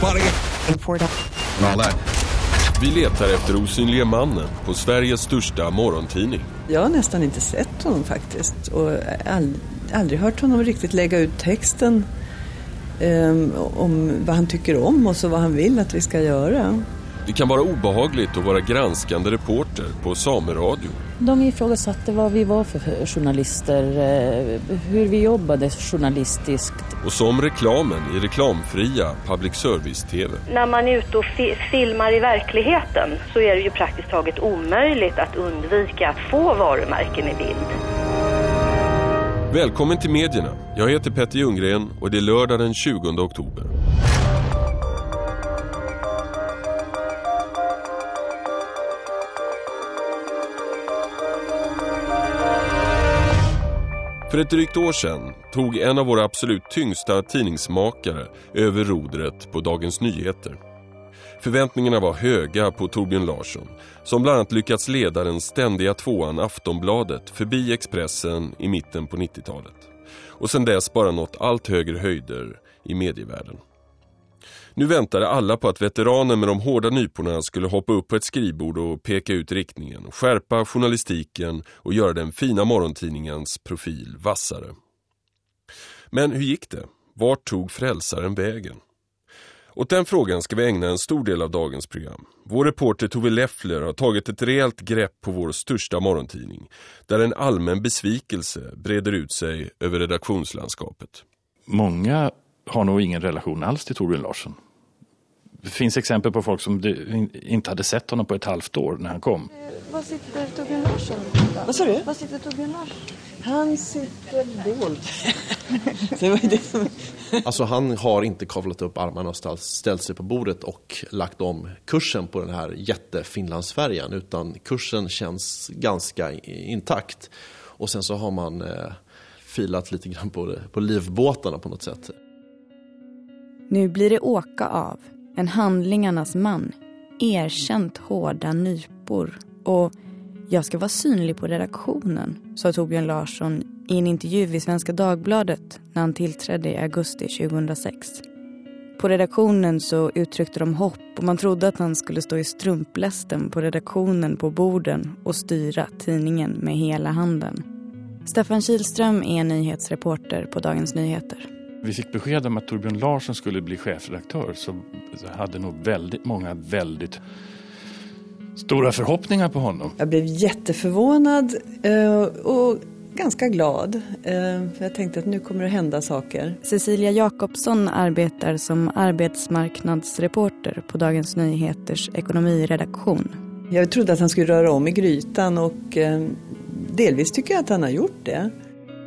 parken. Vi letar efter osynliga mannen på Sveriges största morgontidning. Jag har nästan inte sett honom faktiskt och all, aldrig hört honom riktigt lägga ut texten um, om vad han tycker om och så vad han vill att vi ska göra. Det kan vara obehagligt att vara granskande reporter på Sameradio. De ifrågasatte vad vi var för journalister, eh, hur vi jobbade journalistiskt. Och som reklamen i reklamfria public service-tv. När man är ute och fi filmar i verkligheten så är det ju praktiskt taget omöjligt att undvika att få varumärken i bild. Välkommen till medierna. Jag heter Petter Ljunggren och det är lördag den 20 oktober. För ett drygt år sedan tog en av våra absolut tyngsta tidningsmakare över rodret på Dagens Nyheter. Förväntningarna var höga på Torbjörn Larsson som bland annat lyckats leda den ständiga tvåan Aftonbladet förbi Expressen i mitten på 90-talet. Och sedan dess bara nått allt högre höjder i medievärlden. Nu väntade alla på att veteranen med de hårda nyporna skulle hoppa upp på ett skrivbord och peka ut riktningen, skärpa journalistiken och göra den fina morgontidningens profil vassare. Men hur gick det? Vart tog frälsaren vägen? Åt den frågan ska vi ägna en stor del av dagens program. Vår reporter Tove Leffler har tagit ett rejält grepp på vår största morgontidning, där en allmän besvikelse breder ut sig över redaktionslandskapet. Många har nog ingen relation alls till Torbjörn Larsson. Det finns exempel på folk som inte hade sett honom på ett halvt år när han kom. Eh, var sitter Torbjörn Larsson? Vad sa du? Var sitter Torbjörn Larsson? Han sitter dolt. Alltså han har inte kavlat upp armarna och ställt sig på bordet och lagt om kursen på den här jättefinlandsfärjan utan kursen känns ganska intakt. Och sen så har man eh, filat lite grann på, på livbåtarna på något sätt. Nu blir det åka av en handlingarnas man, erkänt hårda nypor och jag ska vara synlig på redaktionen, sa Torbjörn Larsson i en intervju i Svenska Dagbladet när han tillträdde i augusti 2006. På redaktionen så uttryckte de hopp och man trodde att han skulle stå i strumplästen på redaktionen på borden och styra tidningen med hela handen. Staffan Kilström är nyhetsreporter på Dagens Nyheter vi fick besked om att Torbjörn Larsson skulle bli chefredaktör så hade nog väldigt många väldigt stora förhoppningar på honom. Jag blev jätteförvånad eh, och ganska glad. Eh, jag tänkte att nu kommer det hända saker. Cecilia Jakobsson arbetar som arbetsmarknadsreporter på Dagens Nyheters ekonomiredaktion. Jag trodde att han skulle röra om i grytan och eh, delvis tycker jag att han har gjort det.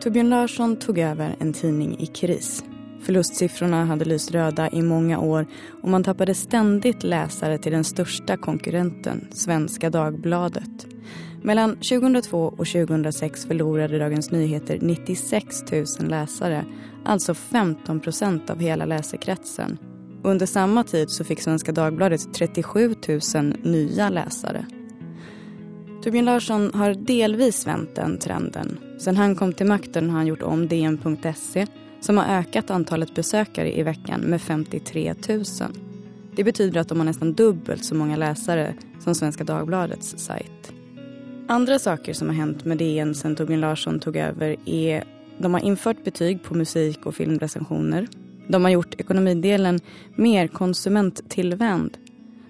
Torbjörn Larsson tog över en tidning i kris. Förlustsiffrorna hade lyst röda i många år och man tappade ständigt läsare till den största konkurrenten, Svenska Dagbladet. Mellan 2002 och 2006 förlorade Dagens Nyheter 96 000 läsare, alltså 15 procent av hela läsekretsen. Under samma tid så fick Svenska Dagbladet 37 000 nya läsare. Torbjörn Larsson har delvis vänt den trenden. Sen han kom till makten har han gjort om DN.se som har ökat antalet besökare i veckan med 53 000. Det betyder att de har nästan dubbelt så många läsare som Svenska Dagbladets sajt. Andra saker som har hänt med DN sen Torbjörn Larsson tog över är de har infört betyg på musik och filmrecensioner. De har gjort ekonomidelen mer konsumenttillvänd.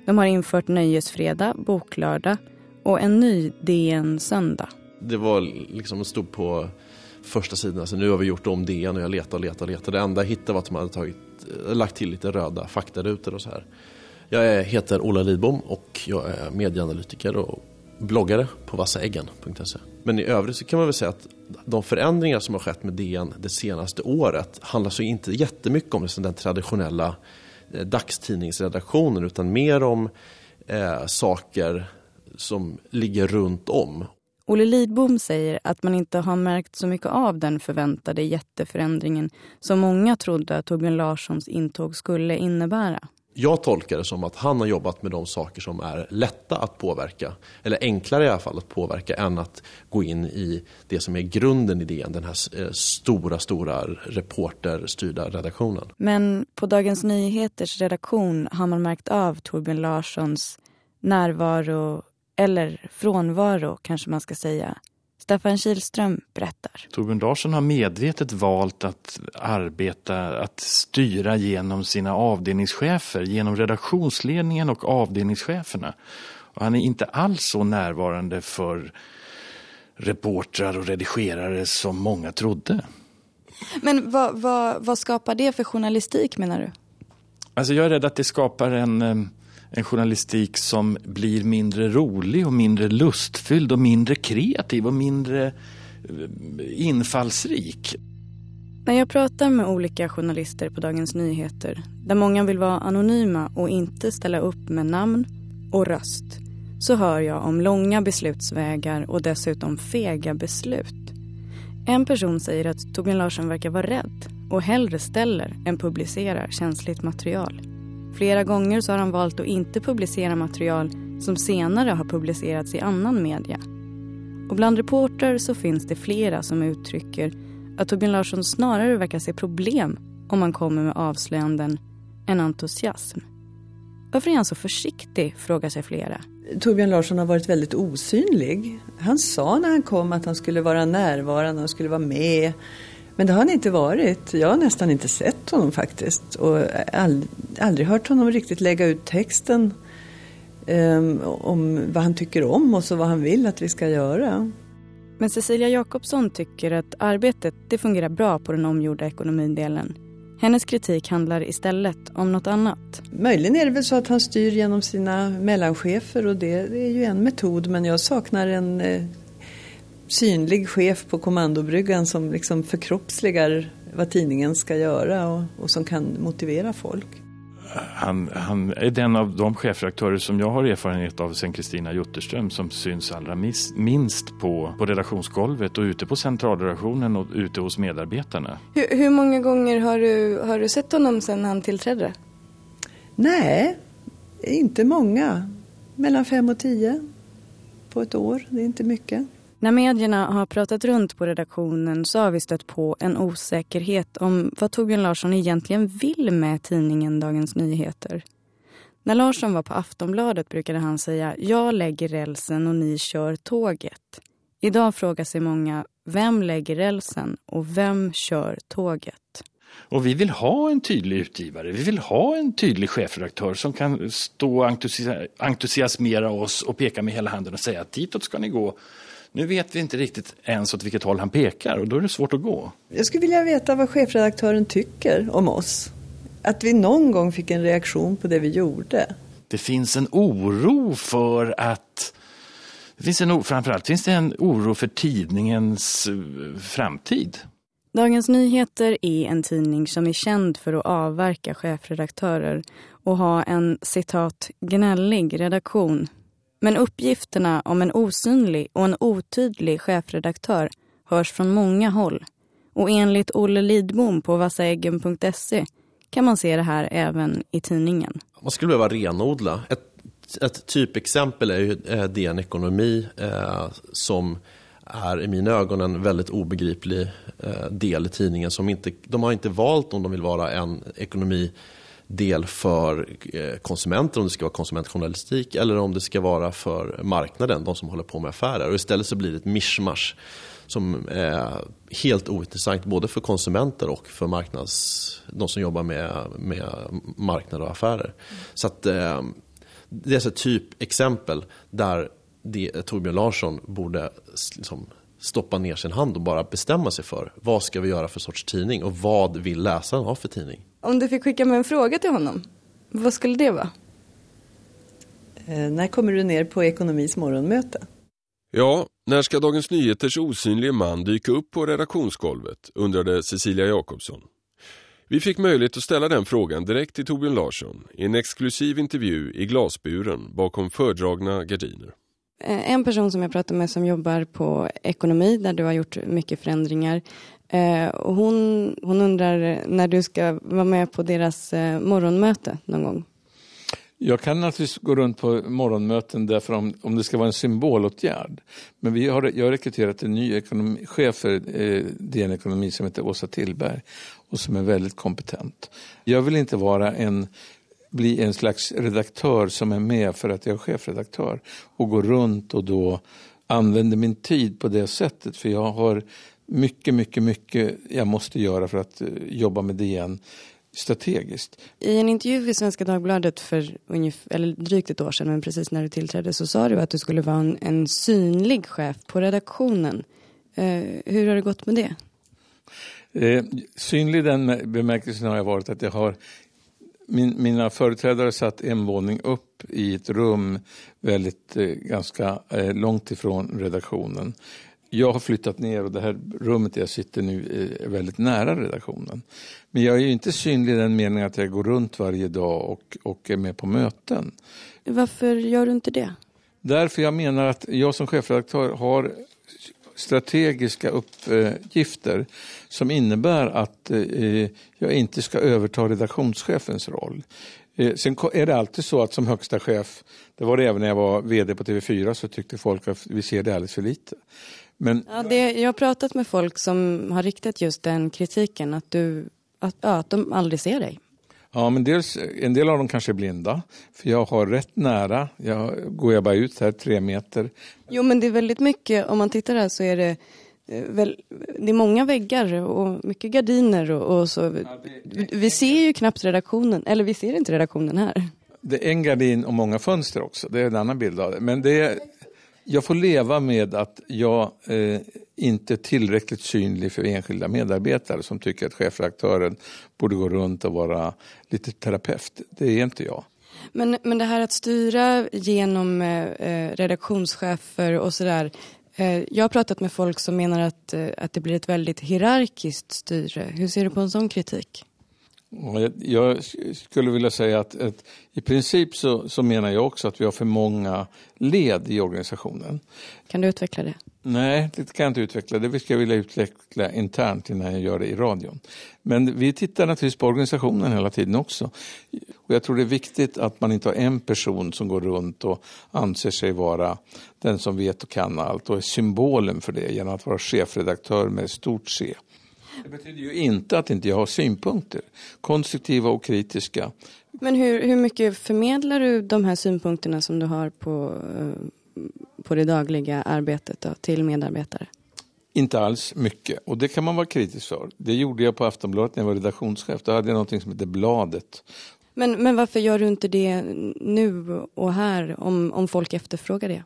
De har infört nöjesfredag, boklördag och en ny DN söndag. Det var liksom stod på första sidan, alltså nu har vi gjort om DN och jag letade och letade och letade. Det enda jag hittade var att de hade tagit, eh, lagt till lite röda faktarutor och så här. Jag heter Ola Lidbom och jag är medieanalytiker och bloggare på vassaeggen.se. Men i övrigt så kan man väl säga att de förändringar som har skett med DN det senaste året handlar så inte jättemycket om liksom den traditionella eh, dagstidningsredaktionen utan mer om eh, saker som ligger runt om. Olle Lidbom säger att man inte har märkt så mycket av den förväntade jätteförändringen som många trodde att Torbjörn Larssons intåg skulle innebära. Jag tolkar det som att han har jobbat med de saker som är lätta att påverka, eller enklare i alla fall att påverka än att gå in i det som är grunden i DN, den här eh, stora, stora reporterstyrda redaktionen. Men på Dagens Nyheters redaktion har man märkt av Torbjörn Larssons närvaro, eller frånvaro kanske man ska säga, Staffan Kilström berättar. Torbjörn Larsson har medvetet valt att arbeta, att styra genom sina avdelningschefer, genom redaktionsledningen och avdelningscheferna. Och han är inte alls så närvarande för reportrar och redigerare som många trodde. Men vad, vad, vad skapar det för journalistik menar du? Alltså jag är rädd att det skapar en eh, en journalistik som blir mindre rolig och mindre lustfylld och mindre kreativ och mindre eh, infallsrik. När jag pratar med olika journalister på Dagens Nyheter där många vill vara anonyma och inte ställa upp med namn och röst så hör jag om långa beslutsvägar och dessutom fega beslut. En person säger att Torbjörn Larsson verkar vara rädd och hellre ställer än publicerar känsligt material. Flera gånger så har han valt att inte publicera material som senare har publicerats i annan media. Och bland reporter så finns det flera som uttrycker att Torbjörn Larsson snarare verkar se problem om man kommer med avslöjanden än entusiasm. Varför är han så försiktig, frågar sig flera. Torbjörn Larsson har varit väldigt osynlig. Han sa när han kom att han skulle vara närvarande, han skulle vara med. Men det har han inte varit. Jag har nästan inte sett honom faktiskt. Och all, aldrig hört honom riktigt lägga ut texten um, om vad han tycker om och så vad han vill att vi ska göra. Men Cecilia Jakobsson tycker att arbetet det fungerar bra på den omgjorda ekonomidelen. Hennes kritik handlar istället om något annat. Möjligen är det väl så att han styr genom sina mellanchefer och det, det är ju en metod men jag saknar en eh, synlig chef på kommandobryggan som liksom förkroppsligar vad tidningen ska göra och, och som kan motivera folk. Han, han, är den av de chefredaktörer som jag har erfarenhet av sen Kristina Jutterström som syns allra minst på, på redaktionsgolvet och ute på centralredaktionen och ute hos medarbetarna. Hur, hur många gånger har du, har du sett honom sen han tillträdde? Nej, inte många. Mellan fem och tio på ett år. Det är inte mycket. När medierna har pratat runt på redaktionen så har vi stött på en osäkerhet om vad Torbjörn Larsson egentligen vill med tidningen Dagens Nyheter. När Larsson var på Aftonbladet brukade han säga jag lägger rälsen och ni kör tåget. Idag frågar sig många vem lägger rälsen och vem kör tåget? Och vi vill ha en tydlig utgivare, vi vill ha en tydlig chefredaktör som kan stå och entusiasmera oss och peka med hela handen och säga att ditåt ska ni gå nu vet vi inte riktigt ens åt vilket håll han pekar och då är det svårt att gå. Jag skulle vilja veta vad chefredaktören tycker om oss. Att vi någon gång fick en reaktion på det vi gjorde. Det finns en oro för att det finns en, framförallt finns det en oro för tidningens eh, framtid. Dagens Nyheter är en tidning som är känd för att avverka chefredaktörer och ha en citat gnällig redaktion men uppgifterna om en osynlig och en otydlig chefredaktör hörs från många håll. Och enligt Olle Lidbom på vassaeggen.se kan man se det här även i tidningen. Man skulle behöva renodla. Ett, ett typexempel är ju eh, DN Ekonomi eh, som är i mina ögon en väldigt obegriplig eh, del i tidningen. Som inte, de har inte valt om de vill vara en ekonomi del för eh, konsumenter, om det ska vara konsumentjournalistik eller om det ska vara för marknaden, de som håller på med affärer. Och istället så blir det ett mischmasch som är helt ointressant både för konsumenter och för marknads, de som jobbar med, med marknad och affärer. Så att, eh, det är ett typexempel där det, eh, Torbjörn Larsson borde liksom, stoppa ner sin hand och bara bestämma sig för vad ska vi göra för sorts tidning och vad vill läsaren ha för tidning. Om du fick skicka med en fråga till honom, vad skulle det vara? Eh, när kommer du ner på Ekonomis morgonmöte? Ja, när ska Dagens Nyheters osynlige man dyka upp på redaktionsgolvet, undrade Cecilia Jakobsson. Vi fick möjlighet att ställa den frågan direkt till Torbjörn Larsson i en exklusiv intervju i glasburen bakom fördragna gardiner. Eh, en person som jag pratade med som jobbar på ekonomi där du har gjort mycket förändringar. Eh, hon, hon undrar när du ska vara med på deras eh, morgonmöte någon gång. Jag kan naturligtvis gå runt på morgonmöten därför om, om det ska vara en symbolåtgärd. Men vi har, jag har rekryterat en ny ekonomi, chef för eh, DN Ekonomi som heter Åsa Tillberg och som är väldigt kompetent. Jag vill inte vara en bli en slags redaktör som är med för att jag är chefredaktör och gå runt och då använder min tid på det sättet. För jag har mycket, mycket, mycket jag måste göra för att eh, jobba med DN strategiskt. I en intervju i Svenska Dagbladet för ungefär, eller drygt ett år sedan, men precis när du tillträdde, så sa du att du skulle vara en, en synlig chef på redaktionen. Eh, hur har det gått med det? Eh, synlig den bemärkelsen har jag varit att jag har min, mina företrädare satt en våning upp i ett rum väldigt eh, ganska eh, långt ifrån redaktionen. Jag har flyttat ner och det här rummet jag sitter nu är väldigt nära redaktionen. Men jag är ju inte synlig i den meningen att jag går runt varje dag och, och är med på möten. Varför gör du inte det? Därför jag menar att jag som chefredaktör har strategiska uppgifter som innebär att eh, jag inte ska överta redaktionschefens roll. Eh, sen är det alltid så att som högsta chef, det var det även när jag var VD på TV4, så tyckte folk att vi ser det alldeles för lite. Men... Ja, det, jag har pratat med folk som har riktat just den kritiken, att, du, att, ja, att de aldrig ser dig. Ja, men dels, en del av dem kanske är blinda. För jag har rätt nära, jag, går jag bara ut här tre meter. Jo, men det är väldigt mycket, om man tittar här så är det eh, Väl, det är många väggar och mycket gardiner och, och så. Vi ser ju knappt redaktionen, eller vi ser inte redaktionen här. Det är en gardin och många fönster också, det är en annan bild av det. Men det är, jag får leva med att jag eh, inte är tillräckligt synlig för enskilda medarbetare som tycker att chefredaktören borde gå runt och vara lite terapeut. Det är inte jag. Men, men det här att styra genom eh, eh redaktionschefer och sådär. Eh, jag har pratat med folk som menar att, eh, att det blir ett väldigt hierarkiskt styre. Hur ser du på en sån kritik? Jag skulle vilja säga att, att i princip så, så, menar jag också att vi har för många led i organisationen. Kan du utveckla det? Nej, det kan jag inte utveckla. Det ska jag vilja utveckla internt innan jag gör det i radion. Men vi tittar naturligtvis på organisationen hela tiden också. Och jag tror det är viktigt att man inte har en person som går runt och anser sig vara den som vet och kan allt och är symbolen för det genom att vara chefredaktör med stort C. Det betyder ju inte att inte jag har synpunkter, konstruktiva och kritiska. Men hur, hur mycket förmedlar du de här synpunkterna som du har på, eh, på det dagliga arbetet då, till medarbetare? Inte alls mycket och det kan man vara kritisk för. Det gjorde jag på Aftonbladet när jag var redaktionschef. Då hade jag något som hette Bladet. Men, men varför gör du inte det nu och här om, om folk efterfrågar det?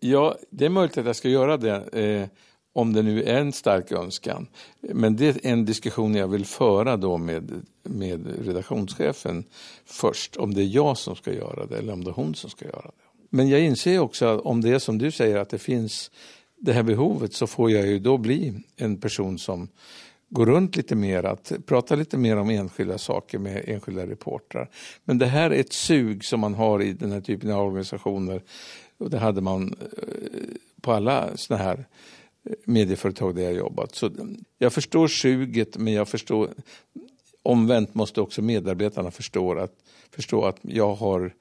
Ja, det är möjligt att jag ska göra det. Eh, om det nu är en stark önskan. Men det är en diskussion jag vill föra då med, med redaktionschefen först. Om det är jag som ska göra det eller om det är hon som ska göra det. Men jag inser också att om det är som du säger att det finns det här behovet så får jag ju då bli en person som går runt lite mer, att prata lite mer om enskilda saker med enskilda reportrar. Men det här är ett sug som man har i den här typen av organisationer och det hade man eh, på alla sådana här medieföretag där jag jobbat. Så jag förstår suget men jag förstår omvänt måste också medarbetarna förstå att, förstå att jag har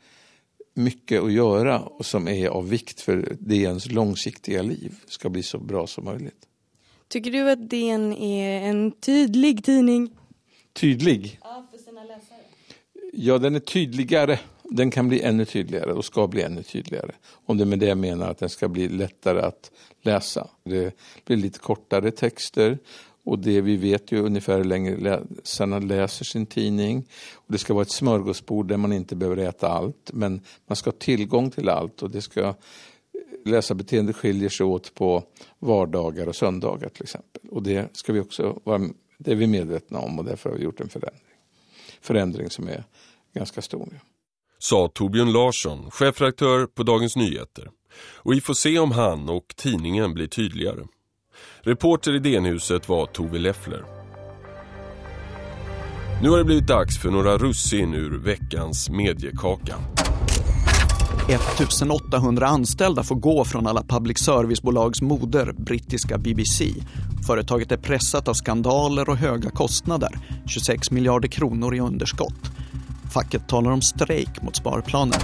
mycket att göra och som är av vikt för DNs långsiktiga liv ska bli så bra som möjligt. Tycker du att DN är en tydlig tidning? Tydlig? Ja, för sina läsare. Ja, den är tydligare den kan bli ännu tydligare och ska bli ännu tydligare. Om du med det menar att den ska bli lättare att läsa. Det blir lite kortare texter och det vi vet ju ungefär hur länge läsarna läser sin tidning. Och det ska vara ett smörgåsbord där man inte behöver äta allt men man ska ha tillgång till allt och det ska läsarbeteende skiljer sig åt på vardagar och söndagar till exempel. Och det ska vi också vara, det är vi medvetna om och därför har vi gjort en förändring. Förändring som är ganska stor nu sa Torbjörn Larsson, chefredaktör på Dagens Nyheter. Och vi får se om han och tidningen blir tydligare. Reporter i DN-huset var Tove Leffler. Nu har det blivit dags för några russin ur veckans mediekaka. 1800 anställda får gå från alla public service-bolags moder, brittiska BBC. Företaget är pressat av skandaler och höga kostnader, 26 miljarder kronor i underskott. Facket talar om strejk mot sparplanen.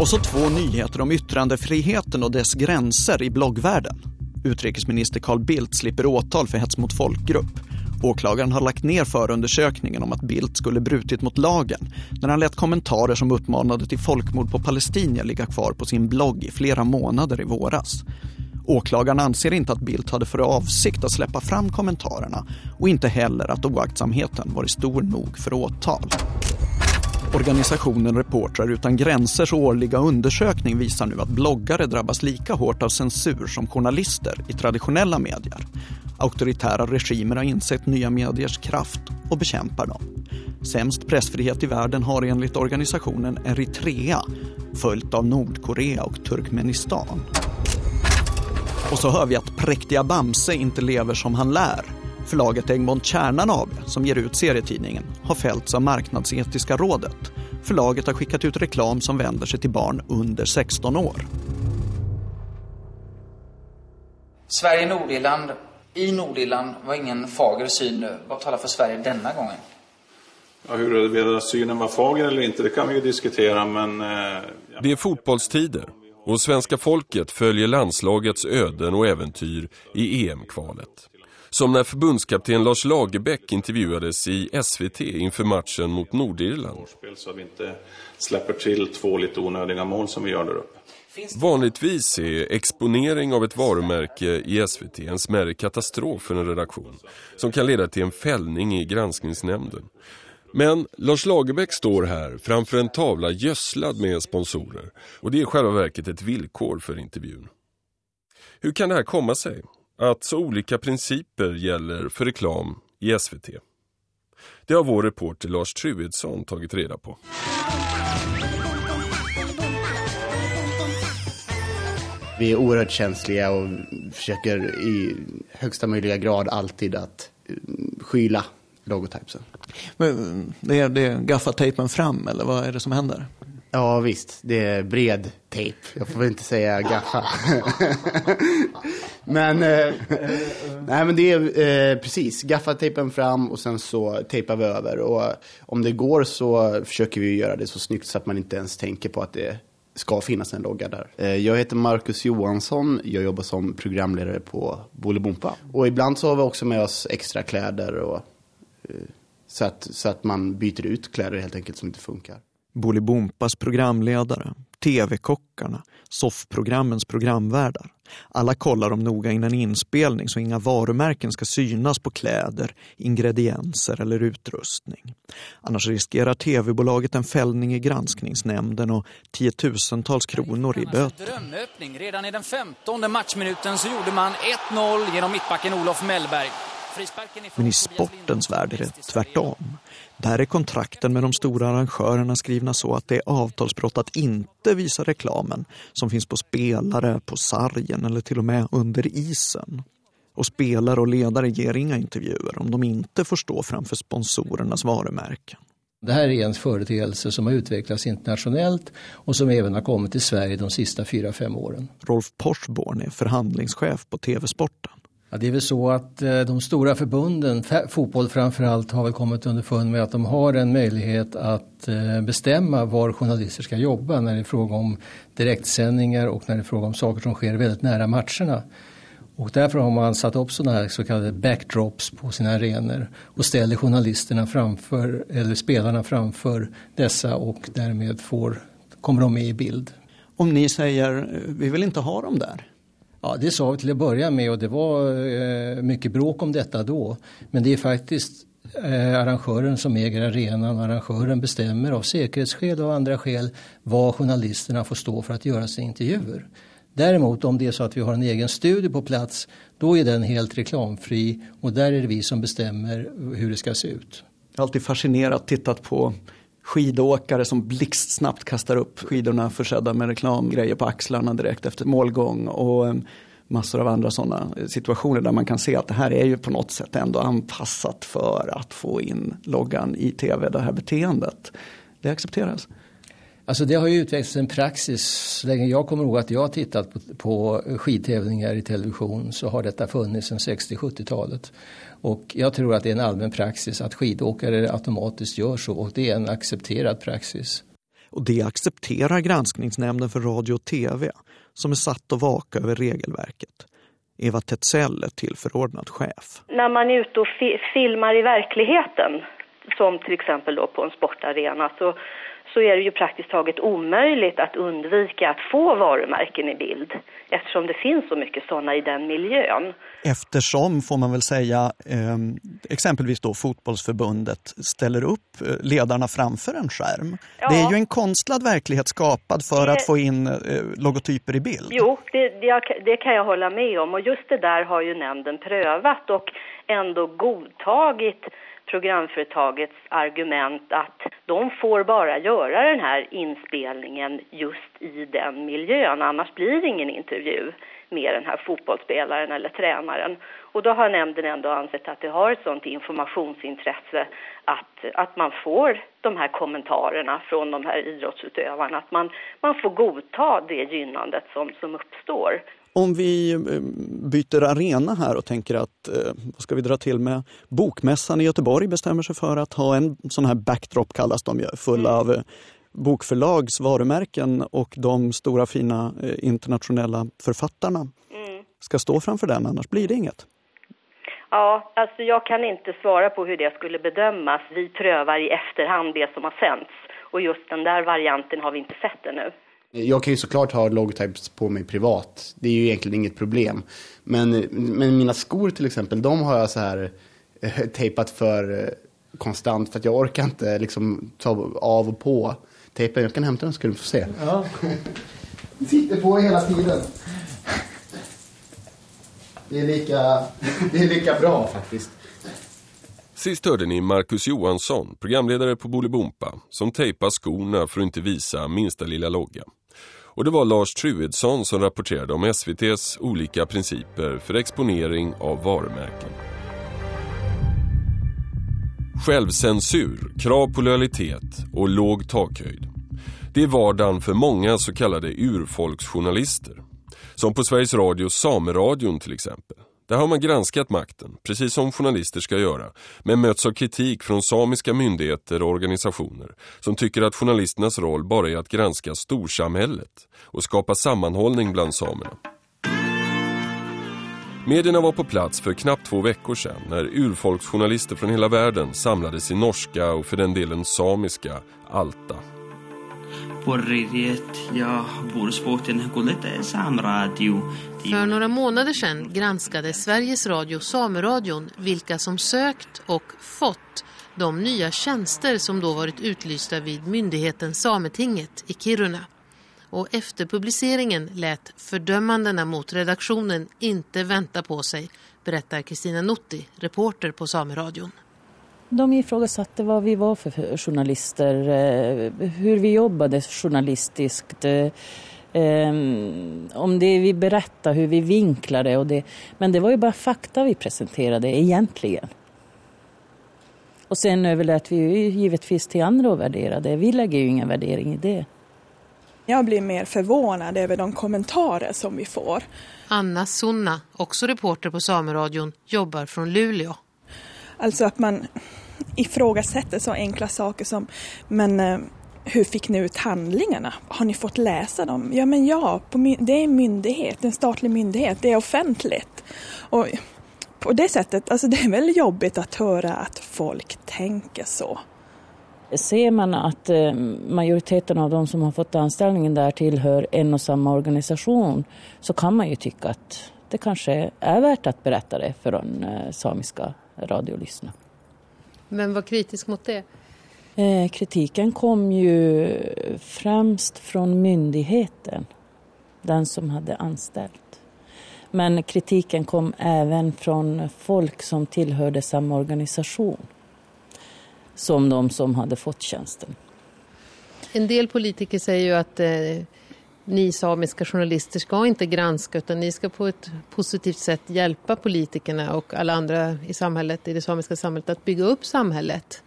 Och så två nyheter om yttrandefriheten och dess gränser i bloggvärlden. Utrikesminister Carl Bildt slipper åtal för hets mot folkgrupp. Åklagaren har lagt ner förundersökningen om att Bildt skulle brutit mot lagen när han lät kommentarer som uppmanade till folkmord på palestinier ligga kvar på sin blogg i flera månader i våras. Åklagaren anser inte att Bildt hade för avsikt att släppa fram kommentarerna och inte heller att oaktsamheten varit stor nog för åtal. Organisationen Reportrar utan gränsers årliga undersökning visar nu att bloggare drabbas lika hårt av censur som journalister i traditionella medier. Auktoritära regimer har insett nya mediers kraft och bekämpar dem. Sämst pressfrihet i världen har enligt organisationen Eritrea, följt av Nordkorea och Turkmenistan. Och så hör vi att präktiga Bamse inte lever som han lär. Förlaget Egmont Kärnan AB, som ger ut serietidningen, har fällts av Marknadsetiska rådet. Förlaget har skickat ut reklam som vänder sig till barn under 16 år. Sverige-Nordirland. I Nordirland var ingen fager syn. Vad talar för Sverige denna gången? Ja, huruvida synen var fager eller inte, det kan vi ju diskutera, men... Eh, ja. Det är fotbollstider och svenska folket följer landslagets öden och äventyr i EM-kvalet. Som när förbundskapten Lars Lagerbäck intervjuades i SVT inför matchen mot Nordirland. Så att vi inte släpper till två lite onödiga mål som vi gör där uppe. Vanligtvis är exponering av ett varumärke i SVT en smärre katastrof för en redaktion som kan leda till en fällning i granskningsnämnden. Men Lars Lagerbäck står här framför en tavla gödslad med sponsorer och det är i själva verket ett villkor för intervjun. Hur kan det här komma sig? Att så olika principer gäller för reklam i SVT? Det har vår reporter Lars Truedsson tagit reda på. Vi är oerhört känsliga och försöker i högsta möjliga grad alltid att skyla logotypesen. Men det är, det är gaffatejpen fram eller vad är det som händer? Ja visst, det är bred tejp. Jag får väl inte säga gaffa. men, eh, nej, men det är eh, precis, gaffatejpen fram och sen så tejpar vi över. Och om det går så försöker vi göra det så snyggt så att man inte ens tänker på att det ska finnas en logga där. Eh, jag heter Marcus Johansson, jag jobbar som programledare på Bolibompa. Och ibland så har vi också med oss extra kläder och eh, så att, så att man byter ut kläder helt enkelt som inte funkar. Bolibompas programledare, tv-kockarna, soffprogrammens programvärdar. Alla kollar dem noga innan inspelning så inga varumärken ska synas på kläder, ingredienser eller utrustning. Annars riskerar tv-bolaget en fällning i granskningsnämnden och tiotusentals kronor i böter. Drömöppning. Redan i den femtonde matchminuten så gjorde man 1-0 genom mittbacken Olof Mellberg. Men i sportens värld är det tvärtom. Där är kontrakten med de stora arrangörerna skrivna så att det är avtalsbrott att inte visa reklamen som finns på spelare, på sargen eller till och med under isen. Och spelare och ledare ger inga intervjuer om de inte får stå framför sponsorernas varumärken. Det här är en företeelse som har utvecklats internationellt och som även har kommit till Sverige de sista fyra fem åren. Rolf Porsborn är förhandlingschef på TV-sporten. Ja, det är väl så att eh, de stora förbunden, fotboll framförallt, har väl kommit underfund med att de har en möjlighet att eh, bestämma var journalister ska jobba när det är fråga om direktsändningar och när det är fråga om saker som sker väldigt nära matcherna. Och därför har man satt upp sådana här så kallade backdrops på sina arenor och ställer journalisterna framför, eller spelarna framför dessa och därmed får, kommer de med i bild. Om ni säger, eh, vi vill inte ha dem där? Ja, det sa vi till att börja med och det var eh, mycket bråk om detta då. Men det är faktiskt eh, arrangören som äger arenan och arrangören bestämmer av säkerhetsskäl och andra skäl vad journalisterna får stå för att göra sina intervjuer. Däremot om det är så att vi har en egen studio på plats då är den helt reklamfri och där är det vi som bestämmer hur det ska se ut. Jag har alltid fascinerat tittat på skidåkare som blixtsnabbt kastar upp skidorna försedda med reklamgrejer på axlarna direkt efter målgång och eh, massor av andra sådana situationer där man kan se att det här är ju på något sätt ändå anpassat för att få in loggan i tv, det här beteendet. Det accepteras. Alltså det har ju utvecklats en praxis. Så länge jag kommer ihåg att jag har tittat på, på skidtävlingar i television så har detta funnits sedan 60-70-talet. Och jag tror att det är en allmän praxis att skidåkare automatiskt gör så och det är en accepterad praxis. Och det accepterar granskningsnämnden för radio och tv som är satt att vaka över regelverket. Eva Tetzell är tillförordnad chef. När man är ute och fi filmar i verkligheten, som till exempel då på en sportarena, så så är det ju praktiskt taget omöjligt att undvika att få varumärken i bild eftersom det finns så mycket sådana i den miljön. Eftersom, får man väl säga, eh, exempelvis då fotbollsförbundet ställer upp eh, ledarna framför en skärm. Ja. Det är ju en konstlad verklighet skapad för det... att få in eh, logotyper i bild. Jo, det, det, det kan jag hålla med om och just det där har ju nämnden prövat och ändå godtagit programföretagets argument att de får bara göra den här inspelningen just i den miljön, annars blir det ingen intervju med den här fotbollsspelaren eller tränaren. Och då har nämnden ändå ansett att det har ett sådant informationsintresse att, att man får de här kommentarerna från de här idrottsutövarna, att man, man får godta det gynnandet som, som uppstår. Om vi eh, byter arena här och tänker att, eh, vad ska vi dra till med? Bokmässan i Göteborg bestämmer sig för att ha en sån här backdrop kallas de ju, full mm. av eh, bokförlags varumärken och de stora fina internationella författarna mm. ska stå framför den, annars blir det inget. Ja, alltså jag kan inte svara på hur det skulle bedömas. Vi prövar i efterhand det som har sänts och just den där varianten har vi inte sett ännu. Jag kan ju såklart ha logotypes på mig privat. Det är ju egentligen inget problem. Men, men mina skor till exempel, de har jag så här eh, tejpat för eh, konstant. För att jag orkar inte liksom ta av och på tejpen. Jag kan hämta den så ska du få se. Ja. Sitter på hela tiden. Det är lika, det är lika bra faktiskt. Sist hörde ni Marcus Johansson, programledare på Bolibompa, som tejpar skorna för att inte visa minsta lilla logga. Och det var Lars Truedsson som rapporterade om SVTs olika principer för exponering av varumärken. Självcensur, krav på lojalitet och låg takhöjd. Det är vardagen för många så kallade urfolksjournalister. Som på Sveriges Radio Sameradion till exempel. Där har man granskat makten, precis som journalister ska göra, men möts av kritik från samiska myndigheter och organisationer som tycker att journalisternas roll bara är att granska storsamhället och skapa sammanhållning bland samerna. Medierna var på plats för knappt två veckor sedan när urfolksjournalister från hela världen samlades i norska och för den delen samiska Alta. För några månader sedan granskade Sveriges Radio Sameradion vilka som sökt och fått de nya tjänster som då varit utlysta vid myndigheten Sametinget i Kiruna. Och efter publiceringen lät fördömandena mot redaktionen inte vänta på sig, berättar Kristina Nutti, reporter på Sameradion. De ifrågasatte vad vi var för journalister, eh, hur vi jobbade journalistiskt, eh, om det vi berättade, hur vi vinklade. Och det. Men det var ju bara fakta vi presenterade egentligen. Och sen överlät vi ju givetvis till andra att värdera det. Vi lägger ju ingen värdering i det. Jag blir mer förvånad över de kommentarer som vi får. Anna Sunna, också reporter på Sameradion, jobbar från Luleå. Alltså att man ifrågasätter så enkla saker som men eh, hur fick ni ut handlingarna? Har ni fått läsa dem? Ja, men ja, på, det är en myndighet, en statlig myndighet, det är offentligt. Och på det sättet, alltså det är väl jobbigt att höra att folk tänker så. Ser man att eh, majoriteten av de som har fått anställningen där tillhör en och samma organisation så kan man ju tycka att det kanske är värt att berätta det för de eh, samiska radiolyssnarna. Men var kritisk mot det? Eh, kritiken kom ju främst från myndigheten, den som hade anställt. Men kritiken kom även från folk som tillhörde samma organisation som de som hade fått tjänsten. En del politiker säger ju att eh, ni samiska journalister ska inte granska utan ni ska på ett positivt sätt hjälpa politikerna och alla andra i samhället, i det samiska samhället att bygga upp samhället.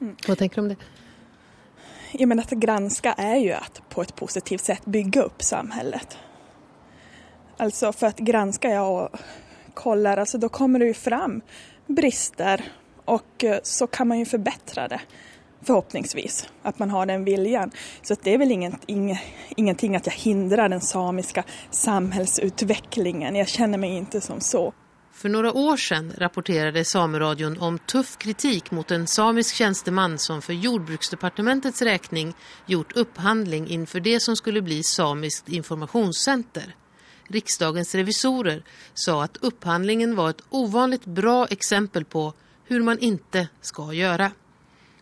Mm. Vad tänker du om det? Jag menar att granska är ju att på ett positivt sätt bygga upp samhället. Alltså för att granska jag och kollar, alltså då kommer det ju fram brister och eh, så kan man ju förbättra det förhoppningsvis, att man har den viljan. Så det är väl inget, inget, ingenting att jag hindrar den samiska samhällsutvecklingen. Jag känner mig inte som så. För några år sedan rapporterade Sameradion om tuff kritik mot en samisk tjänsteman som för jordbruksdepartementets räkning gjort upphandling inför det som skulle bli samiskt informationscenter. Riksdagens revisorer sa att upphandlingen var ett ovanligt bra exempel på hur man inte ska göra.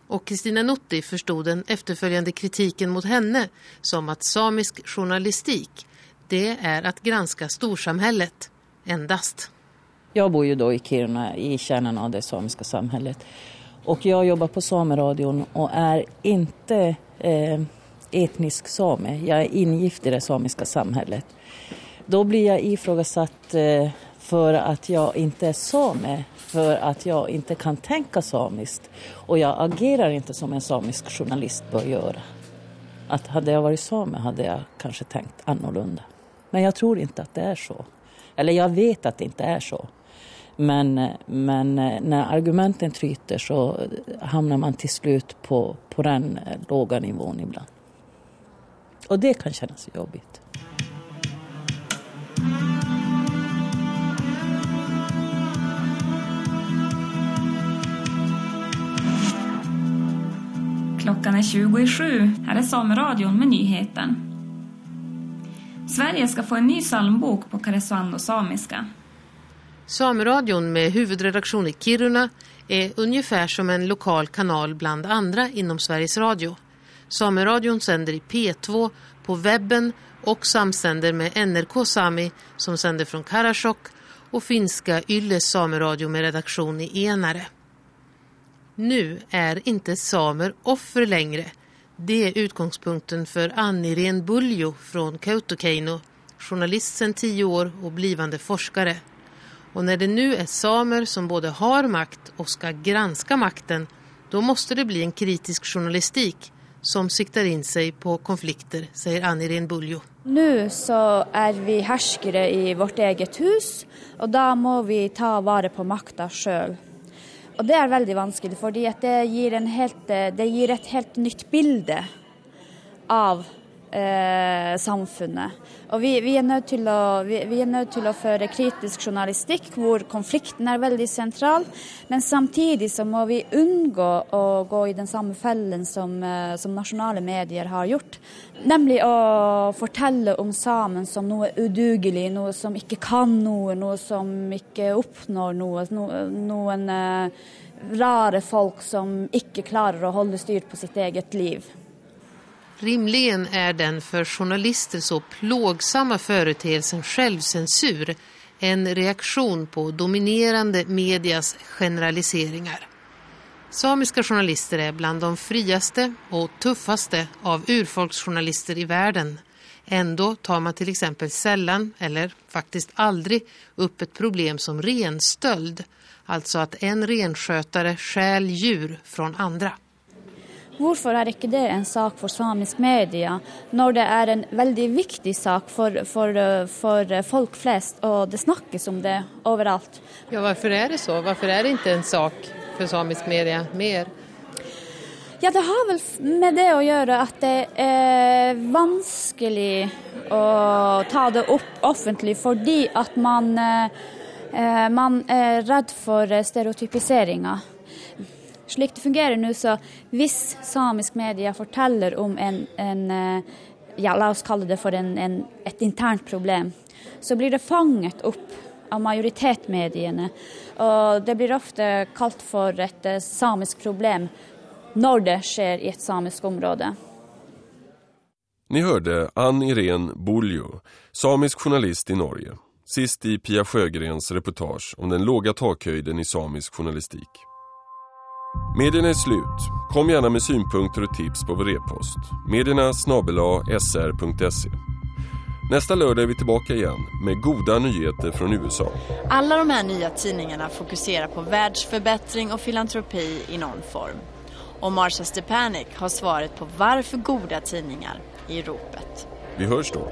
Och Kristina Nutti förstod den efterföljande kritiken mot henne som att samisk journalistik, det är att granska storsamhället endast. Jag bor ju då i Kiruna i kärnan av det samiska samhället. Och jag jobbar på Sameradion och är inte eh, etnisk same. Jag är ingift i det samiska samhället. Då blir jag ifrågasatt eh, för att jag inte är same, för att jag inte kan tänka samiskt. Och jag agerar inte som en samisk journalist bör göra. Att hade jag varit same hade jag kanske tänkt annorlunda. Men jag tror inte att det är så. Eller jag vet att det inte är så. Men, men eh, när argumenten tryter så hamnar man till slut på, på den eh, låga nivån ibland. Och det kan kännas jobbigt. Klockan är 27. Här är Sameradion med nyheten. Sverige ska få en ny psalmbok på Karesuando-samiska. Samradion Sameradion med huvudredaktion i Kiruna är ungefär som en lokal kanal bland andra inom Sveriges Radio. Sameradion sänder i P2, på webben och samsänder med NRK Sami som sänder från Karasjok och finska Ylles Sameradio med redaktion i Enare. Nu är inte samer offer längre. Det är utgångspunkten för Anniren Buljo från Kautokeino, journalist sedan tio år och blivande forskare. Och när det nu är samer som både har makt och ska granska makten, då måste det bli en kritisk journalistik som siktar in sig på konflikter, säger Anniren Buljo. Nu så är vi härskare i vårt eget hus och då måste vi ta vara på makten själv. Och det är väldigt vanskligt för det ger, en helt, det ger ett helt nytt bild av eh, samfunnet. Og vi, vi, er nødt til å, vi, vi er nødt til å føre kritisk journalistikk hvor konflikten er veldig sentral. Men samtidig så må vi unngå å gå i den samme fellen som, eh, som nasjonale medier har gjort. Nemlig å fortelle om samen som noe udugelig, noe som ikke kan noe, noe som ikke oppnår noe. No, noen eh, rare folk som ikke klarer å holde styr på sitt eget liv. Rimligen är den för journalister så plågsamma företeelsen självcensur en reaktion på dominerande medias generaliseringar. Samiska journalister är bland de friaste och tuffaste av urfolksjournalister i världen. Ändå tar man till exempel sällan, eller faktiskt aldrig, upp ett problem som renstöld. Alltså att en renskötare stjäl djur från andra. Hvorfor er ikke det en sak for samisk media, når det er en veldig viktig sak for, for, for folk flest, og det snakkes om det overalt? Ja, varför är det så? Varför är det inte en sak för samisk media mer? Ja, det har väl med det att göra att det är vanskelig att ta det upp offentligt för att man, eh, man är rädd för stereotypiseringar. Slik det fungerer nå, så hvis samisk media forteller om en, en eh, ja, la oss kalle det for en, en, et internt problem, så blir det fanget opp av majoritetsmediene. Og det blir ofte kalt for et eh, samisk problem når det skjer i ett samisk område. Ni hörde Ann Irene Buljo, samisk journalist i Norge. Sist i Pia Sjögrens reportage om den låga takhöjden i samisk journalistik. Medierna är slut. Kom gärna med synpunkter och tips på vår e-post. Medierna sr.se. Nästa lördag är vi tillbaka igen med goda nyheter från USA. Alla de här nya tidningarna fokuserar på världsförbättring och filantropi i någon form. Och Marsha Stepanik har svaret på varför goda tidningar i ropet. Vi hörs då.